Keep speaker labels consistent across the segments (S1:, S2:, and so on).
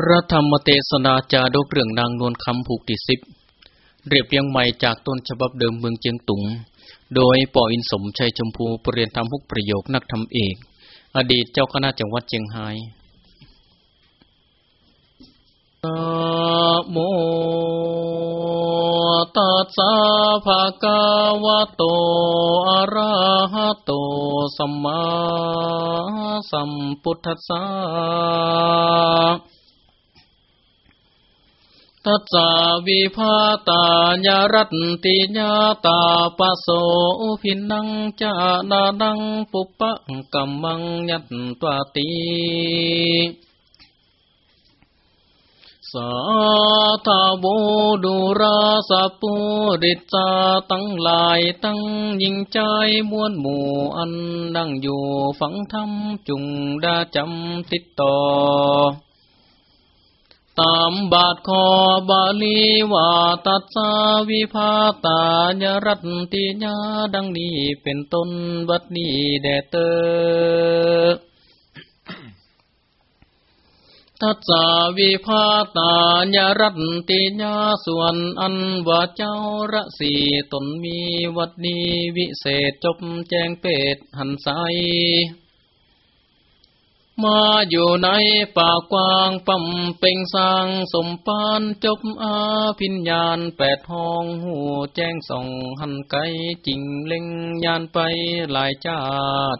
S1: พระธรรมเทศนาจาดกเรื่องนางนวลคำผูกติสิบเรียบเรียงใหม่จากต้นฉบับเดิมเมืองเจียงตุง โดยปออินสมชัยชมพูปรเรียนทำพุกประโยคนักทำเอก อดีตเจ้าคณะจังหวัดเจียงไฮ้โมตัสสะภะคะวะโตอะระหะโตสัมมาสัมพุทธัสสะ ทัสสาวิภาตาญารัตติญาตาปะโสพินังจานานังปุปปะกัมมังยัตตวติสาธาโบดูราสปุริจาตั้งลายตั้งยิงใจมวลหมู่อันดังอยู่ฝังธรรมจุงดาจำติดต่อ ตามบาทคอบาลีว่าตัดสาวิภาตายรัตติญาดังนี้เป็นต้นบัดนี้แดเตอทัสสาวิภาตายรัตติญาส่วนอันว่าเจ้าระสีตนมีวัดนี้วิเศษจบแจงเป็ดหันใส มาอยู่ในป่ากว้างปั๊มเป่งสร้างสมปานจบอาพิญญาณแปดห้องหูแจ้งส่องหันไกจริงเล็งยานไปหลายจาด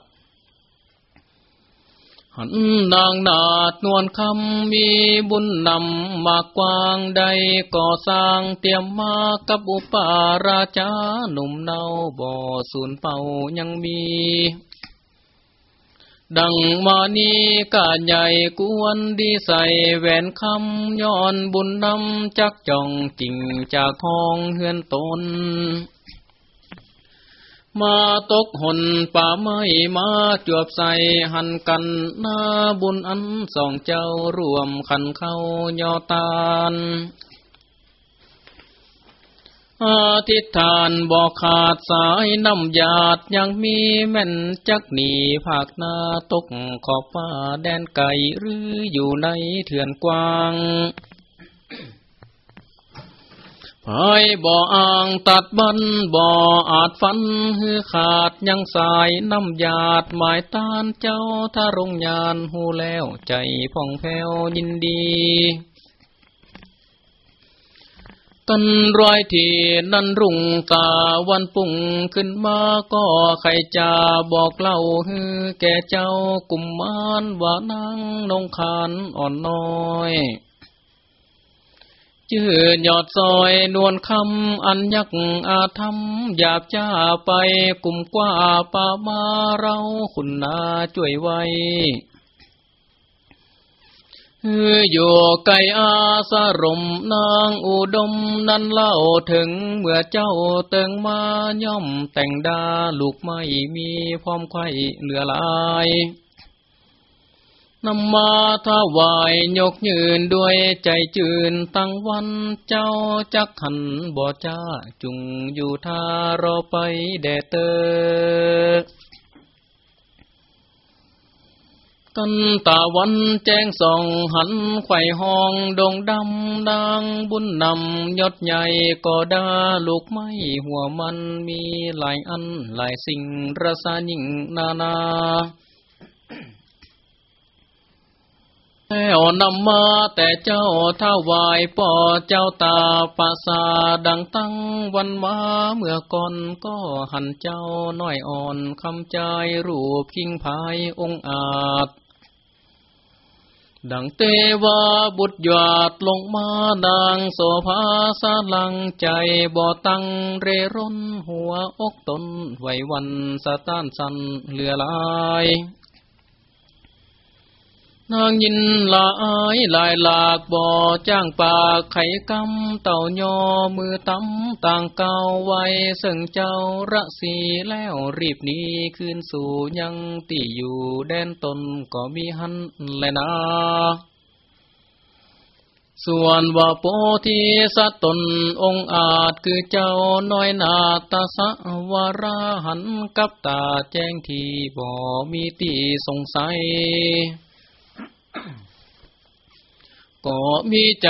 S1: หันนางนาดนวลคำมีบุญนำมากกว้างใดก่อสร้างเตรียมมากับอุปาราชาหนุ่มเนาบ่อสูนเป่ายังมี ดังมานีกาใหญ่กวนดีใส่แหวนคำย้อนบุญนำจักจ่องจริงจากห้องเฮือนตน มาตกหนป่าไม้มาจวบใส่หันกันหน้าบุญอันสองเจ้ารวมขันเข้ายอตาน อาทิฐานบอกขาดสายน้ำหยาดยังมีแม่นจักหนีภาคนาตกขอบฟ้าแดนไก่หรืออยู่ในเถื่อนกว้างพายบ่ออ่างตัดบันบ่ออาจฟันหือขาดยังสายน้ำหยาดหมายตานเจ้าถ้ารงยานหูแล้วใจพ่องแผ้วยินดี ตันร้อยทีนันรุ่งตาวันปุ่งขึ้นมาก็ใครจะบอกเล่าฮือแก่เจ้ากุมมานว่านางนงคานอ่อนน้อยจื่อยอดซอยนวลคำอันยักอาธรรมหยาบจ้าไปกุมกว่าป่ามาเราคุณนาช่วยไว้ อยู่ไกลอาสรมนางอุดมนั้นเล่าถึงเมื่อเจ้าเติงมาย่อมแต่งดาลูกไม่มีพร้อมไข่เหลือลายนำมาถวายยกยืนด้วยใจจืนตั้งวันเจ้าจักหันบ่จ้าจุงอยู่ท่ารอไปแดเตอ กันตาวันแจ้งส่องหันไข่ห้องดงดำนางบุญนำยศใหญ่ก็ดาลูกไม้หัวมันมีหลายอันหลายสิ่งรสายิ่งนานาแล้วนำมาแต่เจ้าท้าวายป่อเจ้าตาปาสาดังตั้งวันมาเมื่อก่อนก็หันเจ้าน้อยอ่อนคำใจรูปคิงพายองอาจ ดังเตวาบุตรหยาดลงมาดังโสภาสาลังใจบ่อตั้งเรร่นหัวอกตนไหววันสะต้านสันเหลือลาย นางยินลายลายหลากบ่อจ้างปากไข่กำเต่ายอมือตำต่างเก่าไว้ซึ่งเจ้าระสีแล้วรีบนี้คืนสู่ยังตีอยู่แดนตนก็มีหันแลนาส่วนว่าโพธิสัตตนองอาจคือเจ้าน้อยนาตาสวาราหันกับตาแจ้งทีบ่มีตีสงสัย ก็มีใจ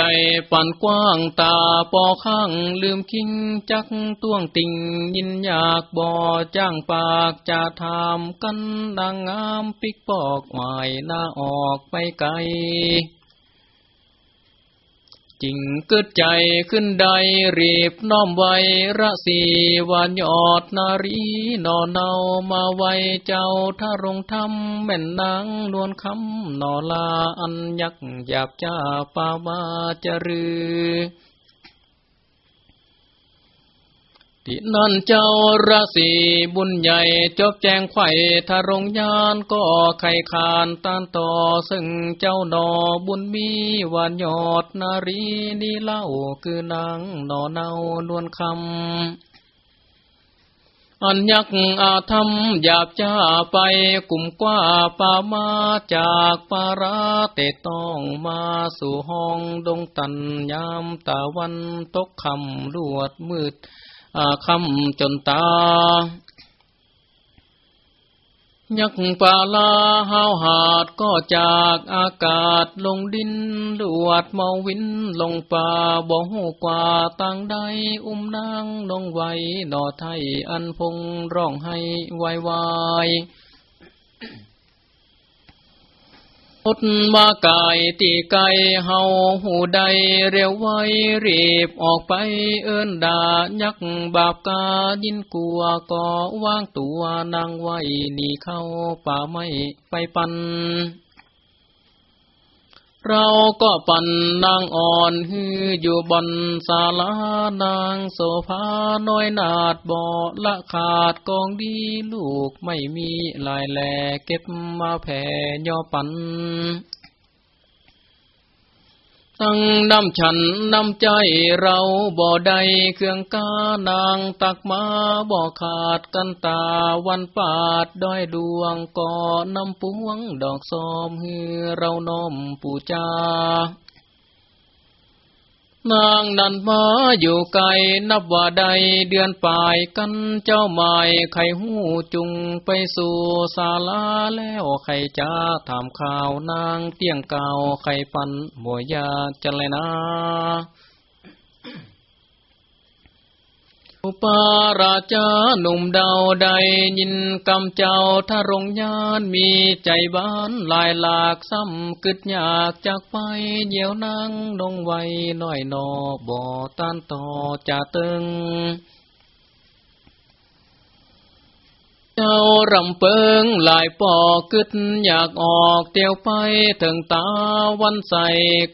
S1: ปั่นกว้างตาปอข้างลืมคิงจักต้วงติ่งยินอยากบ่อจ้างปากจะทำกันดังงามปิกปอกหวายหน้าออกไปไกล จริงเกิดใจขึ้นใดรีบน้อมไว้ระสีวานยอดนารีนอเนามาไว้เจ้าถ้ารงทำแม่นนางนวลคำนอลาอันยักหยาบจ้าปาวาจะรือ ที่นั่นเจ้าราศีบุญใหญ่จบแจงไข่ทารงยานก็ไข่ขานต้านต่อซึ่งเจ้าดอบุญมีวานยอดนารีนี่เล่าคือนางหนอเนานวลคำอันยักอาธรรมหยาบจ้าไปกลุ่มกว่าป่ามาจากปาราเตต้องมาสู่ห้องดงตันยามตะวันตกคำรวดมืด คำจนตา ยักปาลาห้าวหาดก็จากอากาศลงดินลวดเมาวินลงป่าบ่หูกว่าต่างใดอุ้มนางนองไว้ดอไทยอันพงร้องให้วายวาย พุทมากายตีไกเฮาหูใดเร็วไวรีบออกไปเอิ้นดายักบาปกายินกลัวก่อว่างตัวนางไว้นี่เข้าป่าไม่ไปปัน เราก็ปั่นนางอ่อนฮืออยู่บนศาลานางโซฟาน้อยนาดบ่อละขาดกองดีลูกไม่มีลายแหลเก็บมาแผ่ย่อปัน ตั้งน้ำฉันน้ำใจเราบ่ใดเครื่องกานางตักมาบ่ขาดกันตาวันปาดด้อยดวงก่อน้ำปวงดอกซอมเฮือเราน้อมปูจา นางนันมาอยู่ไกลนับว่าใดเดือนปลายกันเจ้าหมายไข่หูจุงไปสู่ศาลาแล้วไข่จ้าถามข่าวนางเตียงเก่าไข่ปันหมวยยาจันเลยนะ อุปาราชาหนุ่มดาวใดยินกำเจ้าทารงยานมีใจบ้านลายหลากซ้ำกึดอยากจากไปเหี่ยวนางนงไว้น้อยนอบ่ต้านต่อจะตึง เจ้ารำเปิงหลายปอกึดอยากออกเตียวไปถึงตาวันใส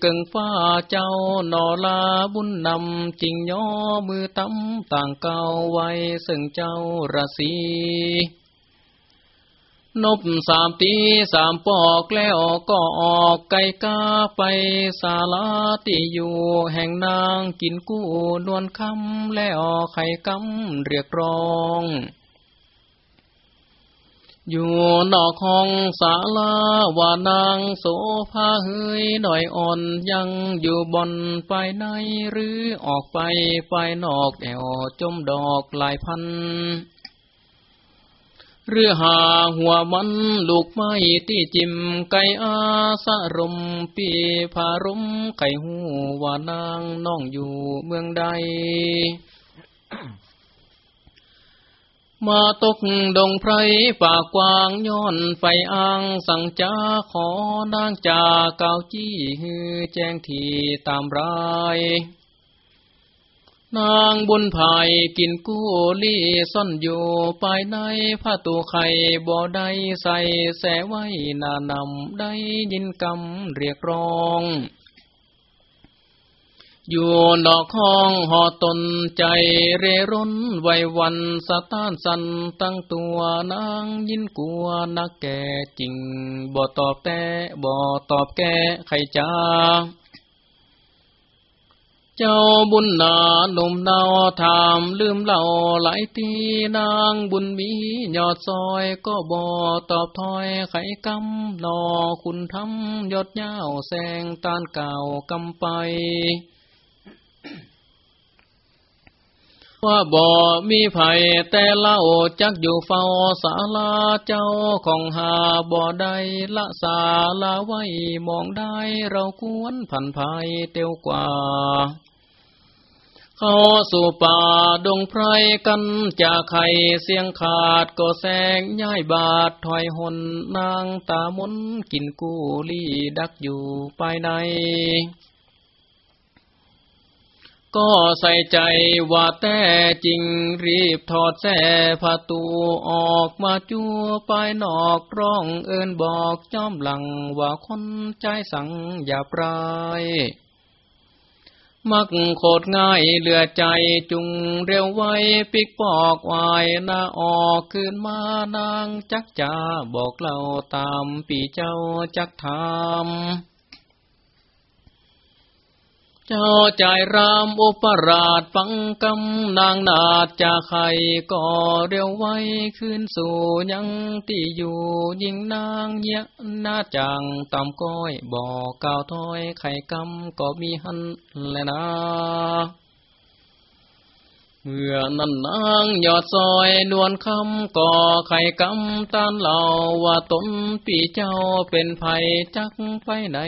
S1: กึ่งฟ้าเจ้านอลาบุญนำจริงย่อมือตั้มต่างเก่าไว้ซึ่งเจ้าราศีนบสามตีสามปอกแล้วก็ออกไก่กาไปศาลาที่อยู่แห่งนางกินกู้นวลคำแล้วไข่กำเรียกร้อง อยู่นอกห้องศาลาว่านางโสภาเฮยหน่อยอ่อนยังอยู่บนไปในหรือออกไปไปนอกแอวจมดอกหลายพันเรือหาหัวมันลูกไม้ที่จิมไก่อาสะรมปีพารมไข่หูว่านางน้องอยู่เมืองใด มาตกดงไพรป่ากวางย้อนไฟอ่างสั่งจาขอนางจาเกาจี้ฮือแจ้งทีตามรายนางบุญภายกินกู้ลี่ซ่อนอยู่ภายในผ้าตูไข่บ่อใดใส่แสไว้นานำได้ยินกำเรียกร้อง อยู่ดอกห้องหอตนใจเรร่นไววันสะต้านสันตั้งตัวนางยินกลัวนักแก่จริง บ่ตอบแต่บ่ตอบแก่ใครจ้าเจ้าบุญนาหนุ่มนาถามลืมเล่าหลายทีนางบุญมียอดซอยก็บ่ตอบถอยไขกำนอคุณทำยอดยาวแสงตานเก่ากำไป ว่าบ่มีไผ่แต่เล่าจักอยู่เฝ้าศาลาเจ้าของหาบ่ได้ละสาลาไว้มองได้เราควรผันภายเตียวกว่า เข้าสู่ป่าดงไพรกันจากไข่เสียงขาดก็แสงย้ายบาดถอยหนนางตามนกินกูลี่ดักอยู่ภายใน ก็ใส่ใจว่าแต่จริงรีบถอดแส่ผ้าตูออกมาจัวไปนอกร้องเอินบอกจอมหลังว่าคนใจสั่งอย่าปราย มักโคตรง่ายเหลือใจจุงเร็วไวปิกปอกวายนาออกคืนมานางจักจ่าบอกเล่าตามปีเจ้าจักทำ เจ้าใจรามอุปราชฟังกำนางนาดจะใครก่อเร็วไว้ขึ้นสู่ยังที่อยู่ยิงนางเยะนาจังตำก้อยบอกกาวถ้อยไข่กำก็มีหันและนะ เมื่อนั้นนางยอดซอยนวลคำก่อไข่กำตานเหล่าว่าตนปีเจ้าเป็นไผ่จักไปใน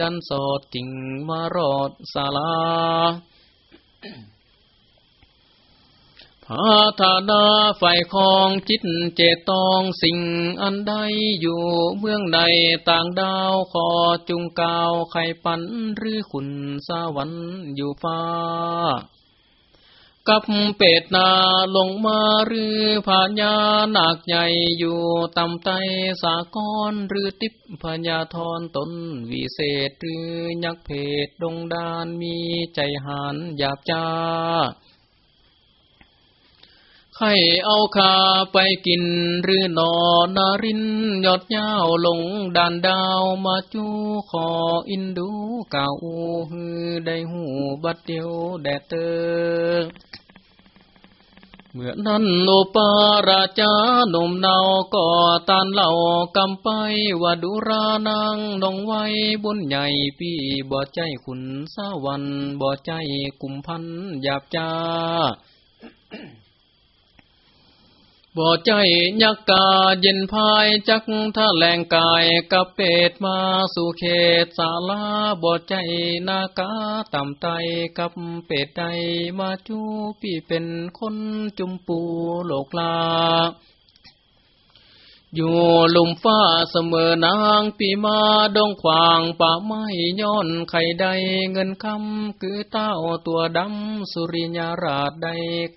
S1: ดันสอดจริงมารอดสาลาพาธาดาไฟคองจิตเจตองสิ่งอันใดอยู่เมืองใดต่างดาวขอจุงกาวไข่ปันหรือขุนสวรรค์อยู่ฟ้า กับเป็ดนาลงมาหรือพญานาคใหญ่อยู่ต่ำไตสากรหรือติปพญาทรตนวิเศษหรือยักษ์เพศดงดานมีใจหันหยาบจ้า ใครเอาคาไปกินหรือนอนารินยอดยาวลงด่านดาวมาจูขออินดูเก่าฮือได้หูบัดเดียวแดดเตอเมื่อนั้นโนปาราชาหนุ่มเนาก็ตานเหล่ากำไปว่าดุรานังนองไว้บุญใหญ่พี่บ่ใจขุนสวรรค์บ่ใจกุมพันหยาบจ้า บ่ใจยักกาเย็นพายจักท่าแหลงกายกับเป็ดมาสู่เขตสาลาบ่ใจนากาต่ำไตกับเป็ดใดมาจูพี่เป็นคนจุมปูโลกลา อยู่ลุมฟ้าเสมอนางปีมาดงขวางป่าไม้ย้อนไข่ใดเงินคำคือเต้าตัวดำสุริยาราชใด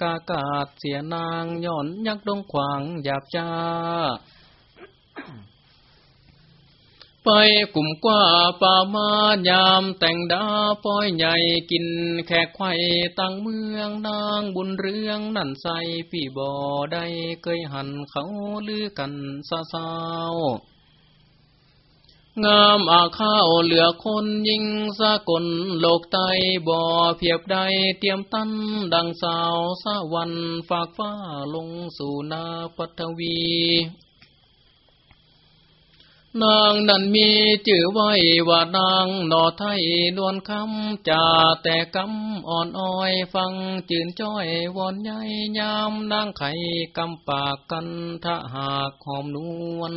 S1: กากาศเสียนางย้อนยักดงขวางหยาบจ้า ไปกลุ่มกว่าป่ามายามแต่งดาป้อยใหญ่กินแขกไข่ตั้งเมืองนางบุญเรืองนั่นใสพี่บ่อได้เคยหันเขาลือกันซาซาวงามอาข้าวเหลือคนยิงสะกลโลกไตบ่อเพียบใดเตรียมตั้นดังสาวสะวันฝากฟ้าลงสู่นาปัทวี นางนั้นมีจื่อไว้ว่านางนอไทยนวลคำจ่าแต่กำอ่อนอ้อยฟังจื่นจ้อยวอนใหญ่ยามนางไข่กำปากกันถ้าหากหอมนวล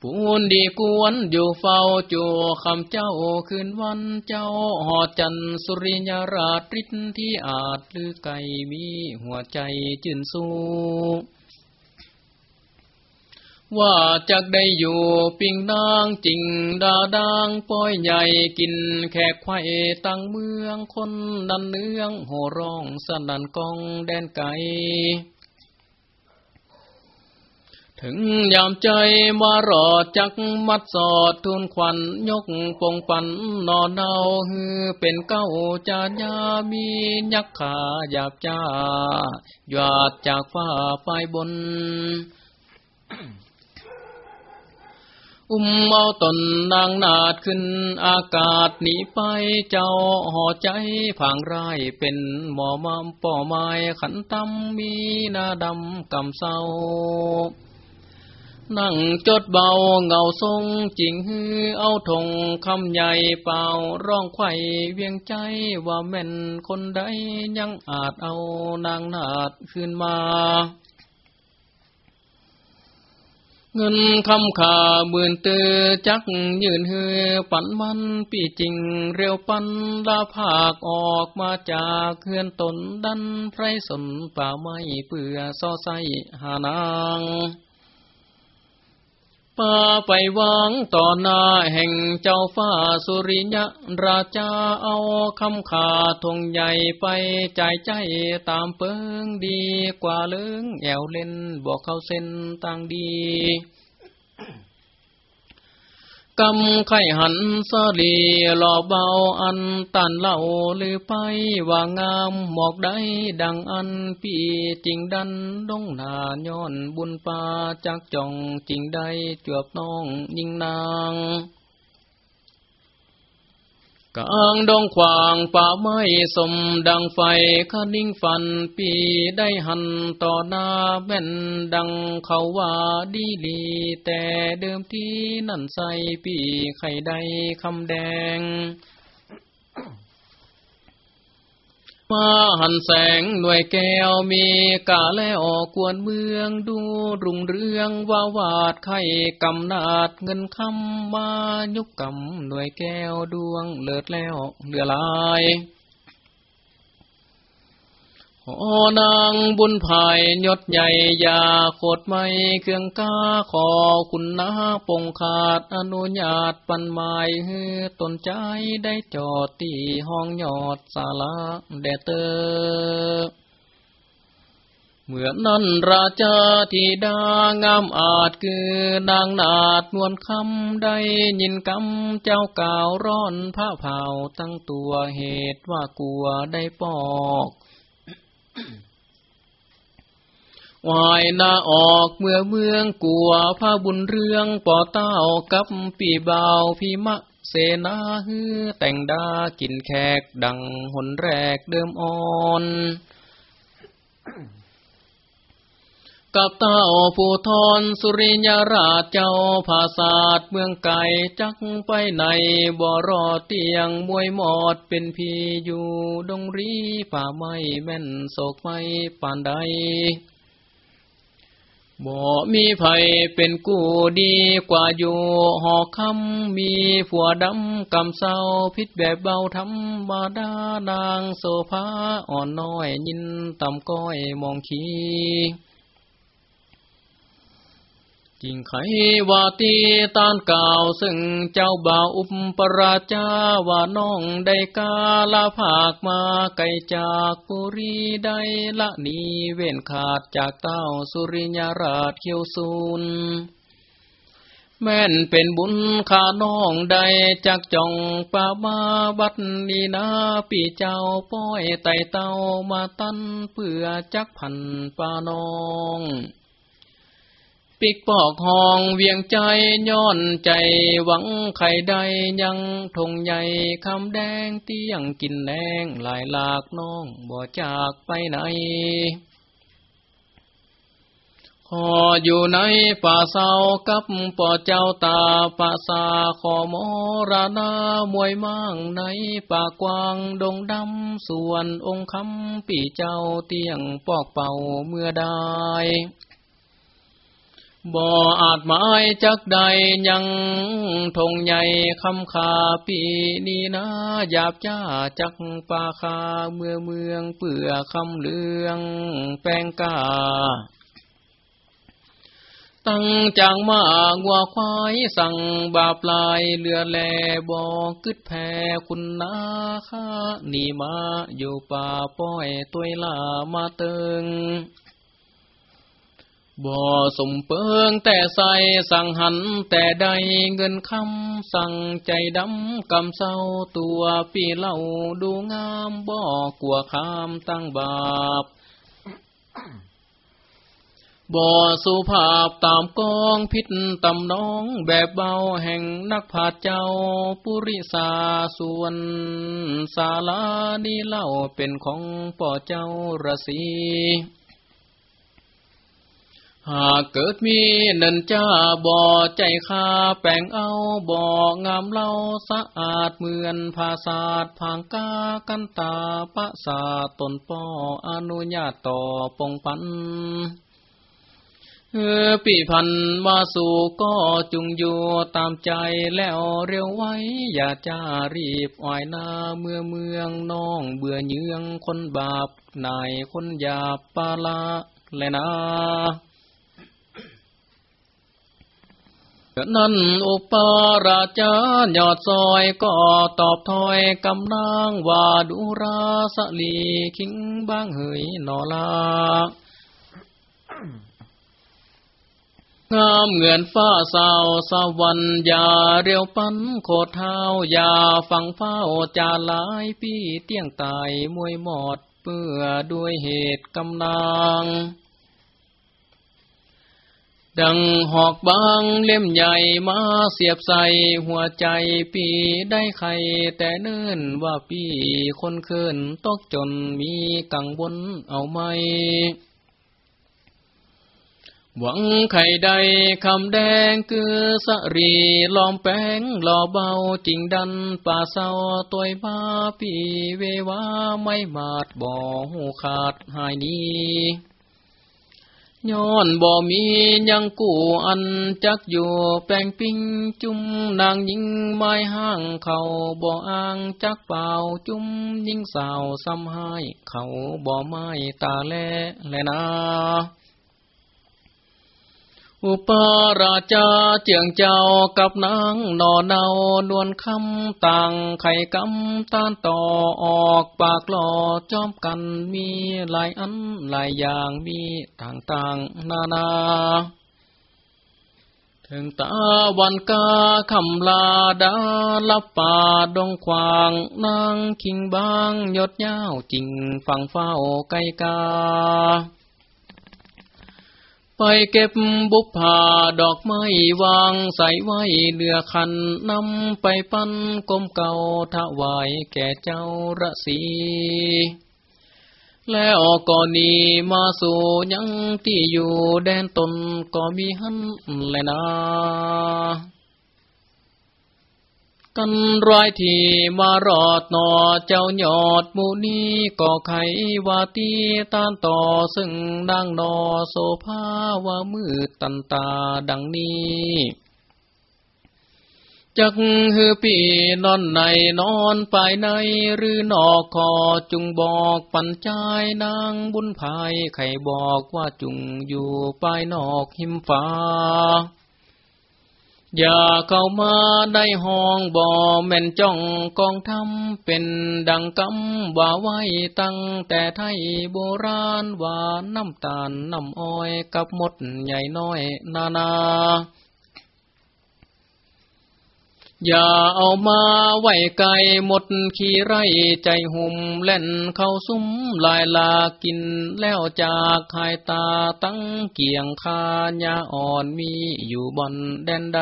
S1: ปูนดีกวนอยู่เฝ้าจูคำเจ้าคืนวันเจ้าหอจันสุริยราชฤทธิ์ที่อาจลือไก่มีหัวใจจื่นสู้ ว่าจักได้อยู่ปิงนางจริงดาดังป้อยใหญ่กินแขกไข่ตั้งเมืองคนนันเนืองโหร้องสนันกองแดนไกถึงยามใจมารอจักมัดสอดทุนควันยกปงปันนอนเนาฮือเป็นเก้าจายามียักขาหยาบจ้าหยาดจากฟ้าไปบน อุ้มเอาตนนางนาดขึ้นอากาศหนีไปเจ้าห่อใจผังไรเป็นหมอมามป่อไม้ขันตำมีนาดำกำเศร้า นั่งจดเบาเงาทรงจิงฮือเอาทงคำใหญ่เป่าร้องไข่เวียงใจว่าแม่นคนใดยังอาจเอานางนาดขึ้นมา เงินคำขาเบื่นเตอจักยืนเฮือปันมันปีจริงเร็วปันลาภาคออกมาจากเฮือนตนดันไพรสนป่าไม้เปื่อซอไซหานาง ป่าไปวางต่อหน้าแห่งเจ้าฟ้าสุริยะราชาเอาคำขาทงใหญ่ไปใจใจตามเปิงดีกว่าเลิงแอวเล่นบอกเขาเส้นต่างดี กำไข่หันสลีหล่อเบาอันตันเล่าลือไปว่างามหมอกได้ดังอันปีจริงดันดงนาย้อนบุญปาจักจ่องจริงได้จวบน้องยิงนาง กลางดงขวางป่าไม้สมดังไฟคนิ่งฟันปีได้หันต่อหน้าแม่นดังเขาว่าดีลี แต่เดิมที่นั่นใส่ปีไข่ได้คำแดง มาหันแสงหน่วยแก้วมีกาแลออกกวนเมืองดูรุ่งเรืองว่าวาดไข่กำนาดเงินคำมายุกกำหน่วยแก้วดวงเลิศแล้วเหลือลาย อนางบุญภายยศใหญ่ยาโคดไม่เครื่องกาขอคุณนาปงขาดอนุญาตปันไม้ฮือตนใจได้จอดตีห้องยอดสาลาแดเตอเมื่อนั้นราชาธิดางามอาจคือนางนาดนวลคำได้ยินกำเจ้ากล่าวร้อนผ้าเผาตั้งตัวเหตุว่ากลัวได้ปอก วายนาออกเมื่อเมืองกัวผ้าบุญเรืองป่อเต้ากับปีเบาพี่มะเสนาฮือแต่งดากินแขกดังหนแรกเดิมอ่อนกับเต้าผู้ทอนสุริยราชเจ้าภาษาดเมืองไก่จักไปในบ่รอเตียงมวยหมอดเป็นพีอยู่ดงรีป่าไม้แม่นโศกไม่ปานใด บ่มีไผเป็นกู้ดีกว่าอยู่หอคำมีผัวดำกำเศร้าพิษแบบเบาธรรมดานางโซภาอ่อนน้อยยินต่ำก้อยมองขี จริงไขว่าตีตานกล่าวซึ่งเจ้าบ่าวอุปราชาว่าน้องได้กาลาภาคมาไกลจากปุรีได้ละนีเว้นขาดจากเต้าสุริยราชเขียวซูนแม่นเป็นบุญข้าน้องใดจากจ่องป่ามาบัดนีนาปีเจ้าป้อยไต่เต้ามาตั้นเพื่อจักพันป่าน้อง ปิกปอกห้องเวียงใจย้อนใจหวังไข่ใดยังทงใหญ่คำแดงเตี้ยงกินแดงหลายหลากน้องบ่จากไปไหนขออยู่ในป่าเศร้ากับป่อเจ้าตาป่าสาขอมราณามวยมั่งในป่ากว้างดงดำส่วนองค์คำปีเจ้าเตียงปอกเป่าเมื่อได้ บ่อาจหมายจักใดยังทงใหญ่คำขาปีนี้นะหยาบจ้าจักปาคาเมื่อเมืองเปื่อคำเลืองแป้งกา ตั้งจางมางัวควายสั่งบาปลายเลือแลบอกึดแพ่คุณนาคานี่มาอยู่ป่าป้อยตัวลามาเติง บ่สมเปิงแต่ใสสั่งหันแต่ใดเงินคำสั่งใจดำกำเศร้าตัวปีเล่าดูงามบ่กลัวคามตั้งบาปบ่สุภาพตามกองพิษตำน้องแบบเบาแห่งนักผาเจ้าปุริสาส่วนสาลานี้เล่าเป็นของป่อเจ้าระสี หากเกิดมีเนินจ้าบ่อใจคาแปลงเอาบ่องามเล่าสะอาดเหมือนภาษาดผางกากันตาปะสาตนป้ออนุญาตต่อปงปันเออปีพันมาสู่ก็จุงอยู่ตามใจแล้วเร็วไว้ อย่าจ้ารีบอ่อยนาเมื่อเมืองน้องเบื่อเยืองคนบาปนายคนหยาบปาละแลนะ นั่นอุปราชายอดซอยก็ตอบถอยกำนางว่าดุราสลีคิงบ้างเหยนอลางามเงินฟ้าสาวสวรรค์อย่าเรียวปันโคเท้าอย่าฟังเฝ้าจาหลายปีเตี้ยงตายมวยหมอดเปื่อด้วยเหตุกำนาง ดังหอกบางเล่มใหญ่มาเสียบใส่หัวใจปีได้ใครแต่เนิ่นว่าปีคนเคินตกจนมีกังวลเอาไหม หวังไข่ใดคำแดงคือสรีลอมแป้งหล่อเบาจริงดันป่าเศร้าตัวมาปีเววาไม่มาดบ่หูขาดหายนี้ ย้อนบ่มียังกูอันจักอยู่แปลงปิ้งจุ่มนางยิงไม้ห้างเขาบ่อ้างจักเป่าจุ่มยิงสาวซ้ำให้เขาบ่ไม้ตาแลแลนา อุปราชาเจียงเจ้ากับนางนอเนานวลคำต่างไข่กำต้านต่อออกปากหล่อจอมกันมีหลายอันหลายอย่างมีต่างๆนานา ถึงตาวันกาคำลาดาลับป่าดงควางนางคิงบางยดยาวจริงฟังเฝ้าไกกา ไปเก็บบุพผาดอกไม้วางใส่ไว้เดือคันนำไปปั้นกลมเก่าถวายแก่เจ้าระสีแล้วก่อนนี้มาสู่ยังที่อยู่แดนตนก็มีหันแลนะ กันร้อยที่มารอดนอเจ้ายอดมูนีก็ไขว่าตีตานต่อซึ่งนางนอโซภาว่ามืดตันตาดังนี้จักฮือปีนอนในนอนไปในหรือนอกคอจุงบอกปัญจายนางบุญภายไขบอกว่าจุงอยู่ไปนอกหิมฟ้า อย่าเข้ามาได้ห้องบ่อแม่นจ้องกองทำเป็นดังกำว่าไว้ตั้งแต่ไทยโบราณว่าน้ำตาลน้ำอ้อยกับมดใหญ่น้อยนานา อย่าเอามาไหวไกลหมดขี้ไรใจหุ่มเล่นเข้าซุ้มลายลากินแล้วจากหายตาตั้งเกี่ยงคาญาอ่อนมีอยู่บนแดนใด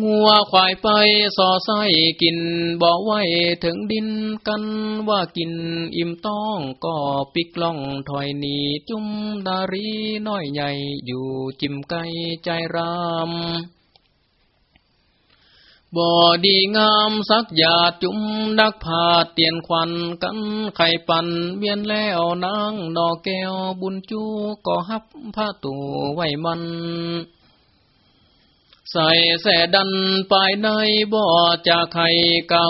S1: งัวควายไปสอไส้กินบ่ไว้ถึงดินกันว่ากินอิ่มต้องก็ปิกล่องถอยหนีจุ้มดารีน้อยใหญ่อยู่จิมไกใจราม บ่ดีงามสักหยาดจุ่มดักผาเตียนควันกันไข่ปันเบียนแล้วนางดอกแก้วบุญจูก็ฮับผ้าตูไว้มัน ใส่แสดันไปในบ่อจากไข่เก่า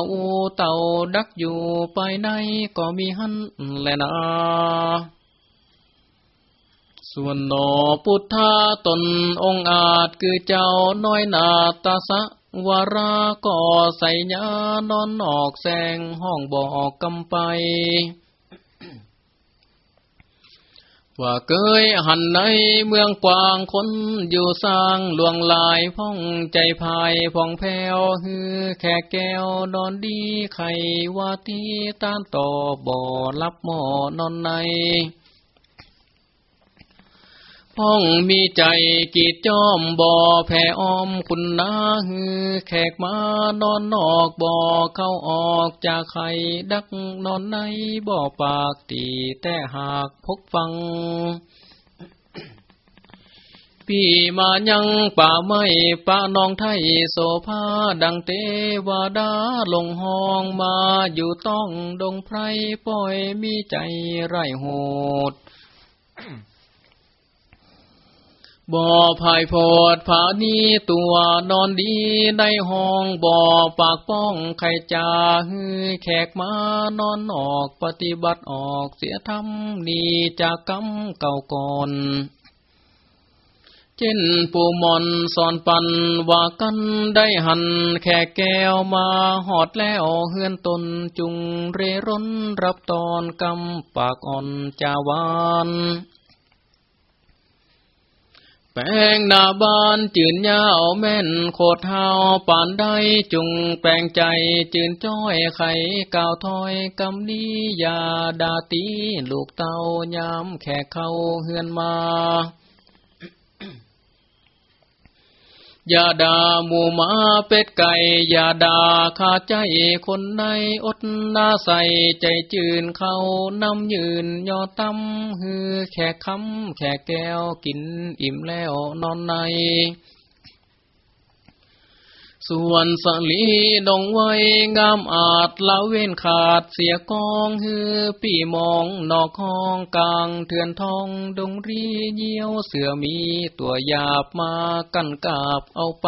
S1: เต่าดักอยู่ไปในก็มีหันแลนะส่วนนอพุทธาตนองอาจคือเจ้าน้อยนาตาสะ วาราก็ใส่ยานอนออกแสงห้องบอกกำไป ว่าเกยหันในเมืองกวางคนอยู่สร้างลวงลายพ่องใจภายพ่องแผ้วฮือแค่แก้วนอนดีไขว่าที่ต้านต่อบ่อรับหมอนอนใน พ้องมีใจกีดจอมบ่อแผ่ออมคุณนาฮือแขกมานอนนอกบ่อเข้าออกจากไข่ดักนอนในบ่อปากตีแต่หากพกฟัง พี่มายังป่าไม้ป่านองไทยโสภาดังเตวาดาลงห้องมาอยู่ต้องดงไพรปล่อยมีใจไรโหด บ่อภายโพดผานีตัวนอนดีในห้องบ่อปากป้องไข่จาฮือแขกมานอนออกปฏิบัติออกเสียทำนีจากกรรมเก่าก่อนเช่นปูมอนสอนปันว่ากันได้หันแค่แก้วมาหอดแล้วเฮือนตนจุงเรร่นรับตอนกำปากอ่อนจาวาน แป้งนาบานจืนยาวแม่นโคดเท้าปานได้จุงแปลงใจจืนจ้อยไข่กาวถอยกำนี้ยาดาตีลูกเตายามแขกเข้าเฮือนมา อย่าด่าหมูหมาเป็ดไก่ อย่าด่าขาใจคนในอดนาใส่ใจจืนเขานำยืนยอตั้มฮือแขกคำแขกแก้วกินอิ่มแล้วนอนใน ส่วนสลีดงไว้งามอาจละเว้นขาดเสียกองฮือปีมองนอกห้องกลางเถื่อนทองดงรีเยี่ยวเสือมีตัวหยาบมากันกาบเอาไป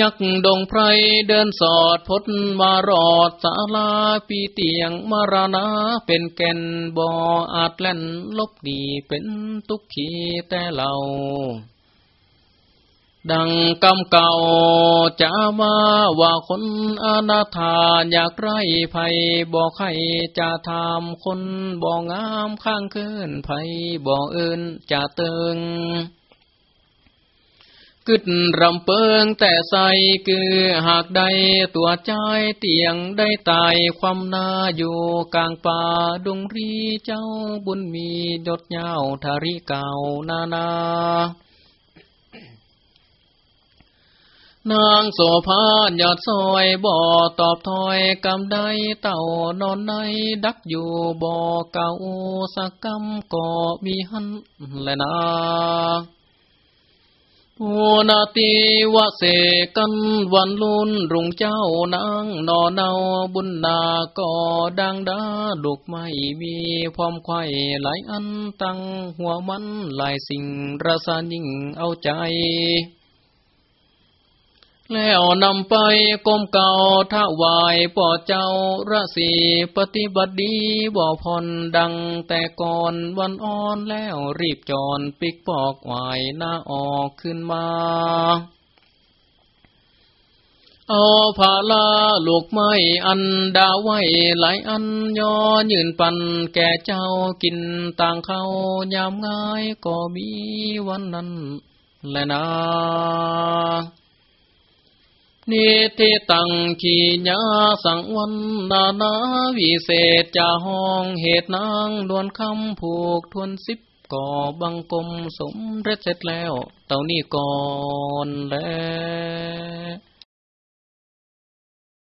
S1: ยักดงไพรเดินสอดพดมารอดสาลาปีเตียงมารณาเป็นแก่นบ่ออาจแล่นลบดีเป็นตุกขีแต่เรา ดังกำเก่าจะมาว่าคนอนาถาอยากไรภัยบอกให้จะทำคนบอกงามข้างเกินภัยบอกเอินจะเติงกึดรำเปิงแต่ใสคือหากใดตัวใจเตียงได้ตายความนาอยู่กลางป่าดงรีเจ้าบุญมีดดเยาวทาริเก่านานาา นางโสภายอดซอยบ่อตอบถอยกำไดเต่านอนในดักอยู่บ่อเก่าสักกำก็มีหันแลนาโอนาติวะเสกันวันลุนรุงเจ้านางนอเนาบุญนาก็ดังดาลูกไม่มีพร้อมไข่หลายอันตั้งหัวมันหลายสิ่งรสายิ่งเอาใจ แล้วนำไปก้มเก่าท้าวายป่อเจ้าระสีปฏิบัติดีบ่พรดังแต่ก่อนวันอ่อนแล้วรีบจอนปิกปอกวายหน้าออกขึ้นมาเอาผาลาลูกไม้อันดาไว้หลายอันย่อยืนปันแก่เจ้ากินต่างเขายามง่ายก็มีวันนั้นแลนะ นิติตังขีญาสังวันนานาวิเศษจะห้องเหตุนางดวนคำผูกทวนสิบก่อบังกลมสมเร็จเสร็จแล้ว เต่านี้ก่อนแล้ว